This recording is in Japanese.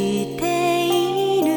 している」